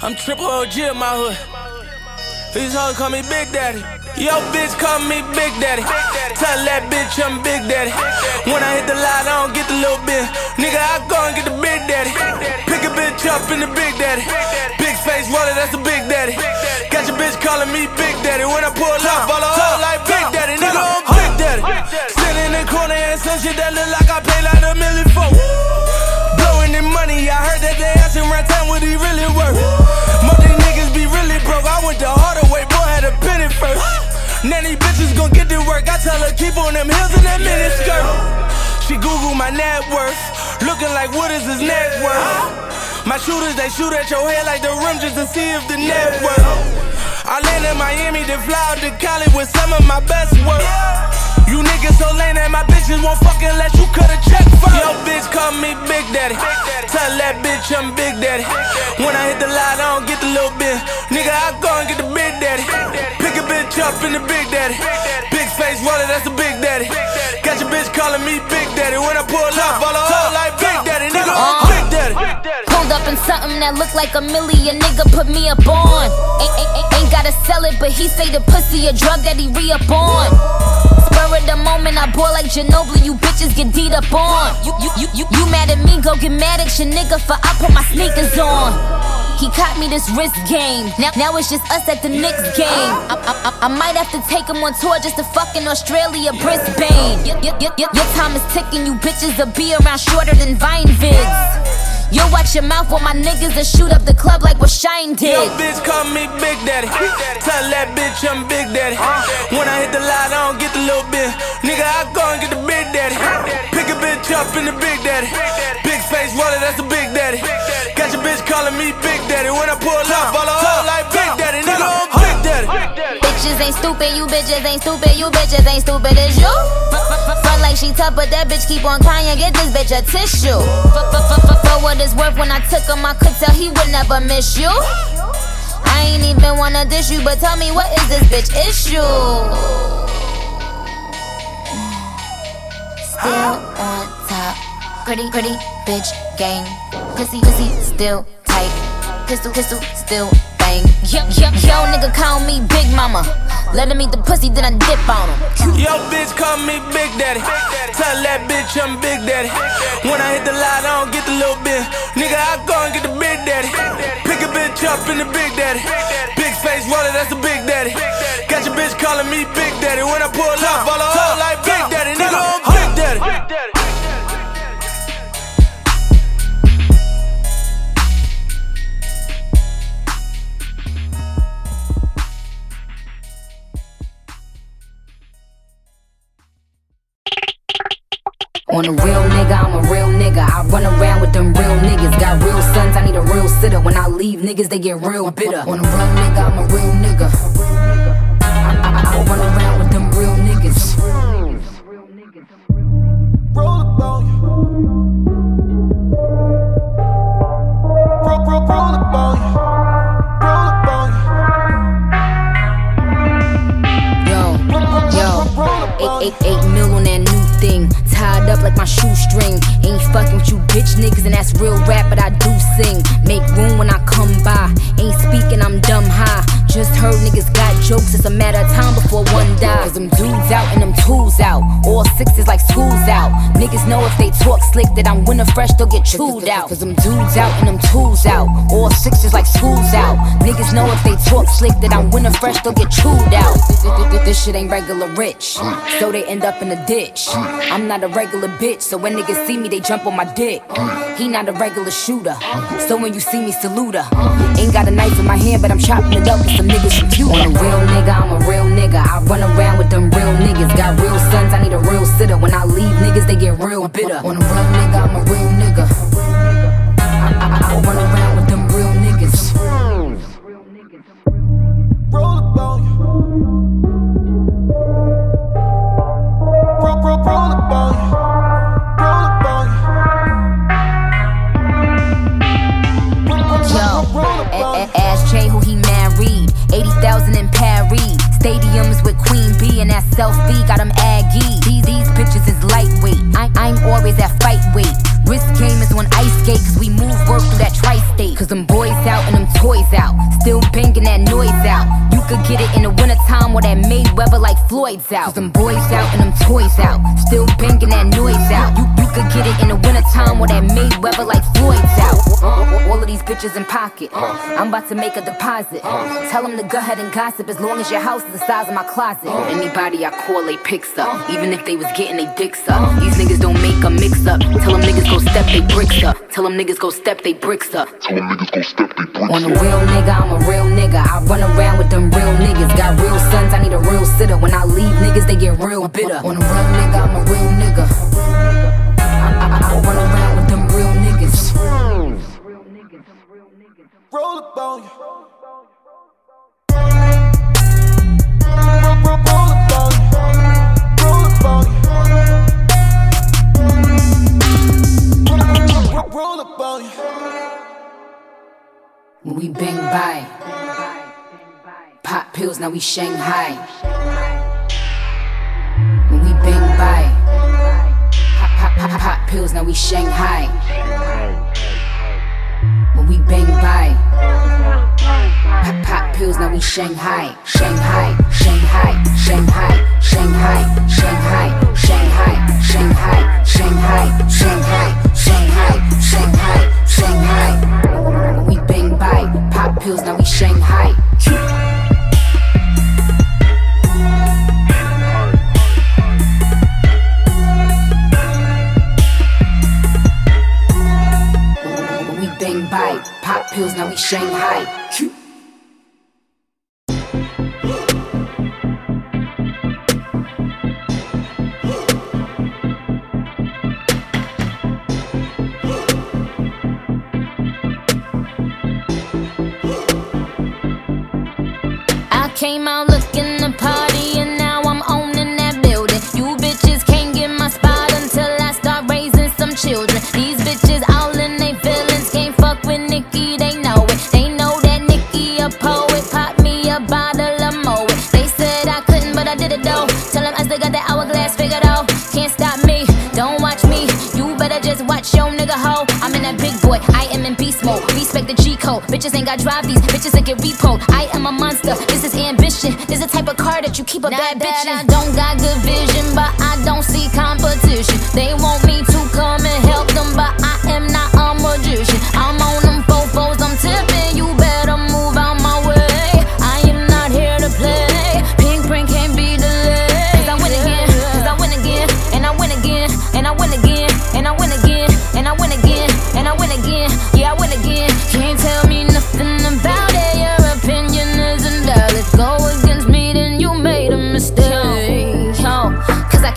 Speaker 11: I'm triple OG in my hood. These hoes call me Big Daddy. Yo, bitch, call me Big Daddy. Tell that bitch I'm Big Daddy. When I hit the line, I don't get the little bit. Nigga, I go and get the Big Daddy. Pick a bitch up in the Big Daddy. Big face roller, that's the Big Daddy. Got your bitch calling me Big Daddy. When I pull up, follow her like Big Daddy. Nigga, I'm Big Daddy. Sit in the corner and some shit that look like I pay like a million for. He really worth. Most these niggas be really broke. I went the harder way, boy, had a penny first. These bitches gon' get to work. I tell her keep on them heels and that mini skirt. She Google my net worth, looking like what is his net worth? My shooters, they shoot at your head like the rim just to see if the net worth. I land in Miami, then fly out to Cali with some of my best work. You niggas so lame that my bitches won't fucking let you cut a check first. Yo, bitch, call me Big Daddy. Tell that bitch I'm Big Daddy. When I hit the line, I don't get the little bit. Nigga, I go and get the Big Daddy. Pick a bitch up in the Big Daddy. Big face roller, that's the Big Daddy. Got your bitch calling me Big Daddy. When I pull up, follow her like Big Daddy. Nigga, I'm Big Daddy.
Speaker 1: Pulled up in something that looked like a million, nigga put me up on. Ain't, ain't, ain't, ain't gotta sell it, but he say the pussy a drug that he re up on. Spur of the moment, I bore like Ginobili, you bitches get deed up on. You, you, you, you, you mad at me, go get mad at your nigga for I put my sneakers on. He caught me this wrist game. Now, now it's just us at the Knicks game. I, I, I, I might have to take him on tour just to fucking Australia, Brisbane. Y- y- y- y- your time is ticking, you bitches will be around shorter than Vine vids. You watch your mouth when my niggas will shoot up the club like what Shyne did.
Speaker 11: Yo, bitch, call me Big Daddy. Tell that bitch I'm Big Daddy. When I hit the line, I don't get the little bit. Nigga, I go and get the Big Daddy. Pick a bitch up in the Big Daddy. Big face roller, that's the Big Daddy. Got your bitch calling me Big Daddy. When I pull up, follow her like
Speaker 1: ain't stupid, you bitches ain't stupid, you bitches ain't stupid as you. Front like she tough, but that bitch keep on crying, get this bitch a tissue. For what it's worth, when I took him, I could tell he would never miss you. I ain't even wanna dish you, but tell me what is this bitch issue? Still on top, pretty, pretty bitch gang. Pussy, pussy, still tight. Pistol, pistol, still bang. Yo, yo, yo, nigga call me Big Mama. Let him eat the pussy, then I dip on him.
Speaker 11: Yo, bitch, call me Big Daddy. Tell that bitch I'm Big Daddy. When I hit the line, I don't get the little bit. Nigga, I go and get the Big Daddy. Pick a bitch up in the Big Daddy. Big face roller, that's the big daddy. Got your bitch calling me Big Daddy. When I pull up, follow her like Big
Speaker 1: Got real sons, I need a real sitter. When I leave, niggas, they get real bitter. On a real nigga, I'm a real nigga. I, I, I run around with them real niggas.
Speaker 11: Roll up on you. Roll, roll, roll up on you. Roll up on you.
Speaker 1: Yo, yo, eight, eight, eight mil on that new thing. Tied up like my shoestring. Ain't fucking with you bitch niggas, and that's real rap, but I do sing. Make room when I come by. Ain't speaking, I'm dumb high. Just heard niggas got jokes, it's a matter of time before one dies. Cause them dudes out and them tools out. All sixes like school's out. Niggas know if they talk slick that I'm winter fresh, they'll get chewed out. Cause them dudes out and them tools out. All sixes like school's out. Niggas know if they talk slick that I'm winter fresh, they'll get chewed out. This shit ain't regular rich, so they end up in a ditch. I'm not a regular bitch, so when niggas see me, they jump on my dick. He not a regular shooter, so when you see me, salute her. Ain't got a knife in my hand, but I'm chopping it up with some niggas from Cuba. On a real nigga, I'm a real nigga. I run around with them real niggas. Got real sons, I need a real sitter. When I leave, niggas, they get real bitter. On a real nigga, I'm a real nigga. I, I, I run around with them real niggas.
Speaker 11: Roll up on you. Roll, roll, roll up on you. Roll up on you.
Speaker 1: Yo, ask Jay who he married. 80,000 in Paris. Stadiums selfie got him aggy. These, these bitches is lightweight. I, I'm always at fight weight. Risk game is on ice skate, cause we move work through that tri state. Cause them boys out and them toys out. Still banging that noise out. You could get it in the wintertime where that Mayweather like Floyd's out. Cause them boys out and them toys out. Still banging that noise out. You, you could get it in the wintertime where that Mayweather like Floyd's out. Uh, all of these bitches in pocket. Uh. I'm about to make a deposit. Uh. Tell them to go ahead and gossip as long as your house is the size of my closet. Anybody I call, they picks up. Even if they was getting they dicks up. These niggas don't make a mix up. Tell them niggas go step they bricks up. Tell them niggas go step they bricks up.
Speaker 3: Tell them niggas go step they bricks up.
Speaker 1: On a real nigga, I'm a real nigga. I run around with them real niggas. Got real sons, I need a real sitter. When I leave, niggas, they get real bitter. On a real nigga, I'm a real nigga. I, I, I run around with them real niggas.
Speaker 11: Roll up on you. Roll, up on you. Roll up on you. Roll, roll, roll up on you.
Speaker 1: When we bang by, pop pills, now we Shanghai. When we bang by, pop, pop, pop, pop pills, now we Shanghai. When we bang by, pop, pop pills, now we Shanghai. Shanghai, Shanghai, Shanghai, Shanghai, Shanghai, Shanghai, Shanghai, Shanghai, Shanghai, Shanghai, Shanghai, Shanghai. When we bang by, pop pills, now we Shanghai. Pills, now we Shanghai.
Speaker 2: Bitches ain't got drive these, bitches that get repoed. I am a monster, this is ambition. This is the type of car that you keep a bad bitch in. I don't got good vision, but I don't see competition. They want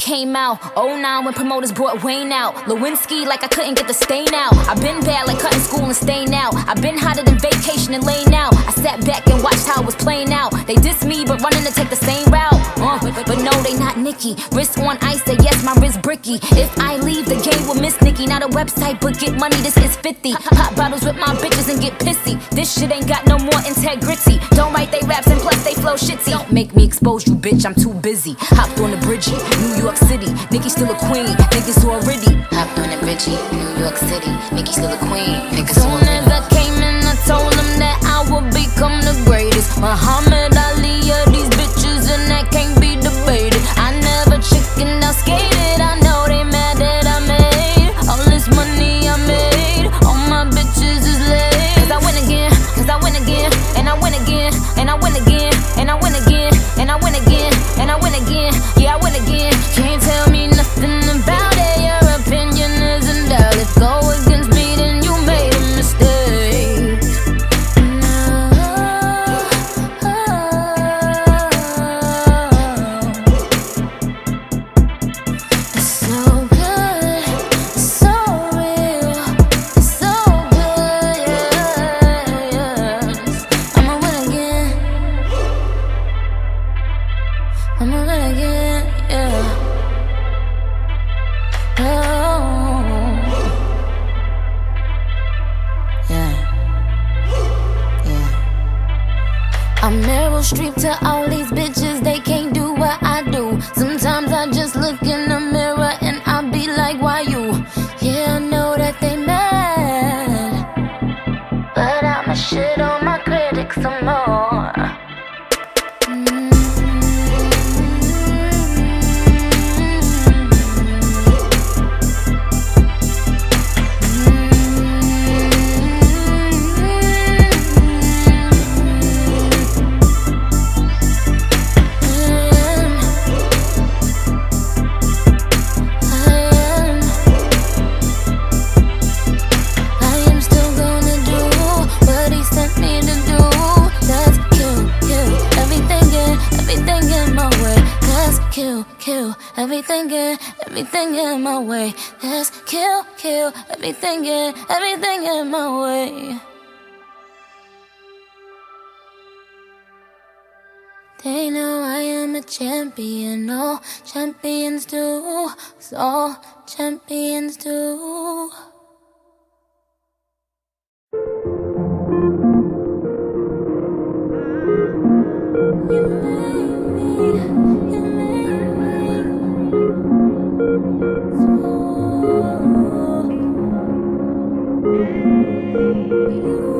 Speaker 2: out.
Speaker 1: 09 when promoters brought Wayne out. Lewinsky like I couldn't get the stain out. I've been bad like cutting school and staying out. I've been hotter than vacation and laying out. I sat back and watched how it was playing out. They diss me, but running to take the same route. Uh, but, no, they not Nicki. Wrist on ice, say yes, my wrist bricky. If I leave the game with Miss Nicki, not a website, but get money, this is 50. Pop bottles with my bitches and get pissy. This shit ain't got no more integrity. Don't write they raps and plus they flow shitty. Don't make me expose you, bitch, I'm too busy. Hopped on the bridgie, New York City. Nicki still a queen, niggas already. Hopped on the bridgie, New York City. Nicki still a queen, niggas
Speaker 2: Soon as I came in, I told them that I would become the greatest. Muhammad Ali of these bitches, and that can't be debated. I never chickened out, skated. To in, everything in my way. That's kill, kill everything in, everything in my way. They know I am a champion, all champions do, all champions do. You you.